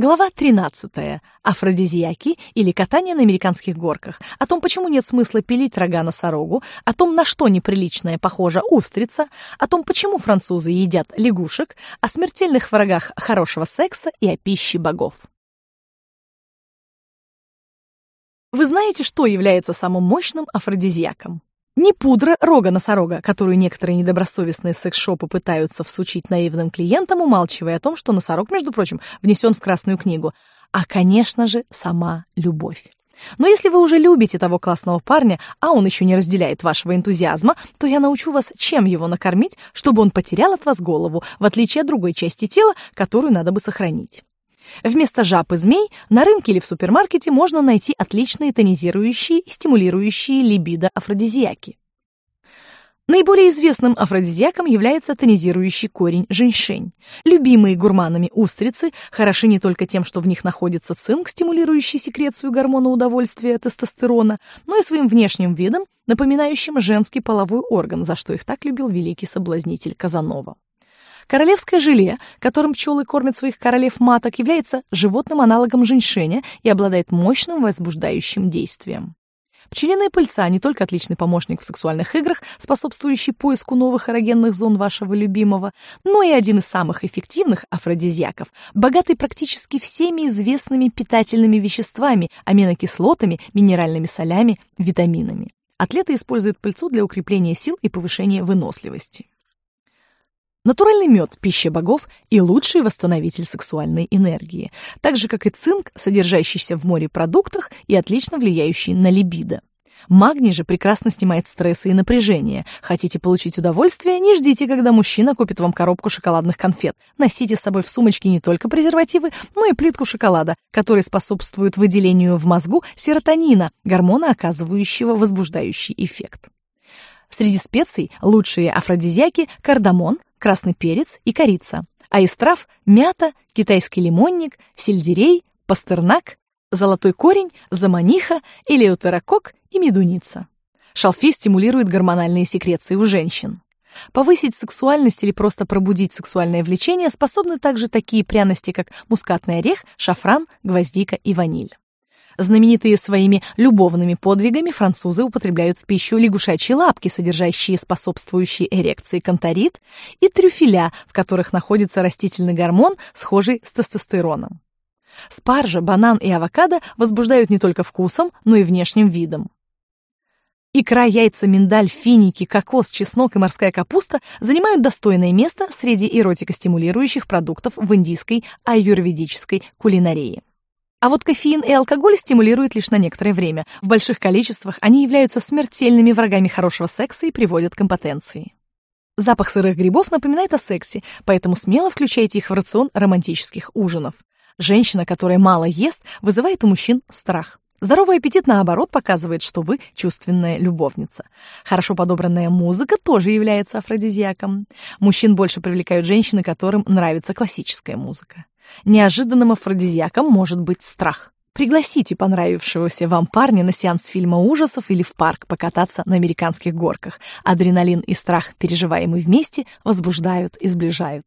Глава 13. Афродизиаки или катание на американских горках. О том, почему нет смысла пилить рога носорогу, о том, на что неприличная похожа устрица, о том, почему французы едят лягушек, о смертельных врагах хорошего секса и о пище богов. Вы знаете, что является самым мощным афродизиаком? Не пудра рога носорога, которую некоторые недобросовестные секс-шопы пытаются всучить наивным клиентам, умалчивая о том, что носорог, между прочим, внесен в Красную книгу, а, конечно же, сама любовь. Но если вы уже любите того классного парня, а он еще не разделяет вашего энтузиазма, то я научу вас, чем его накормить, чтобы он потерял от вас голову, в отличие от другой части тела, которую надо бы сохранить. Вместо жаб и змей на рынке или в супермаркете можно найти отличные тонизирующие и стимулирующие либидо афродизиаки. Наиболее известным афродизиаком является тонизирующий корень женьшень. Любимые гурманами устрицы хороши не только тем, что в них находится цинк, стимулирующий секрецию гормона удовольствия тестостерона, но и своим внешним видом, напоминающим женский половой орган, за что их так любил великий соблазнитель Казанова. Королевское желе, которым пчелы кормят своих королев-маток, является животным аналогом женьшеня и обладает мощным возбуждающим действием. Пчелиные пыльца не только отличный помощник в сексуальных играх, способствующий поиску новых эрогенных зон вашего любимого, но и один из самых эффективных афродизиаков, богатый практически всеми известными питательными веществами, аминокислотами, минеральными солями, витаминами. Атлеты используют пыльцу для укрепления сил и повышения выносливости. Натуральный мед – пища богов и лучший восстановитель сексуальной энергии, так же, как и цинк, содержащийся в морепродуктах и отлично влияющий на либидо. Магний же прекрасно снимает стрессы и напряжение. Хотите получить удовольствие? Не ждите, когда мужчина купит вам коробку шоколадных конфет. Носите с собой в сумочке не только презервативы, но и плитку шоколада, который способствует выделению в мозгу серотонина, гормона, оказывающего возбуждающий эффект. Среди специй лучшие афродизиаки – кардамон, красный перец и корица, а из трав – мята, китайский лимонник, сельдерей, пастернак, золотой корень, заманиха, элеутерокок и медуница. Шалфей стимулирует гормональные секреции у женщин. Повысить сексуальность или просто пробудить сексуальное влечение способны также такие пряности, как мускатный орех, шафран, гвоздика и ваниль. Знаменитые своими любовными подвигами французы употребляют в пищу лягушачьи лапки, содержащие способствующие эрекции канторит, и трюфеля, в которых находится растительный гормон, схожий с тестостероном. Спаржа, банан и авокадо возбуждают не только вкусом, но и внешним видом. Икра, яйца, миндаль, финики, кокос, чеснок и морская капуста занимают достойное место среди эротикостимулирующих продуктов в индийской аюрведической кулинарии. А вот кофеин и алкоголь стимулируют лишь на некоторое время. В больших количествах они являются смертельными врагами хорошего секса и приводят к импотенции. Запах сырых грибов напоминает о сексе, поэтому смело включайте их в рацион романтических ужинов. Женщина, которая мало ест, вызывает у мужчин страх. Здоровый аппетит, наоборот, показывает, что вы чувственная любовница. Хорошо подобранная музыка тоже является афродизиаком. Мужчин больше привлекают женщины, которым нравится классическая музыка. Неожиданным афродизиаком может быть страх. Пригласите понравившегося вам парня на сеанс фильма ужасов или в парк покататься на американских горках. Адреналин и страх, переживаемый вместе, возбуждают и сближают.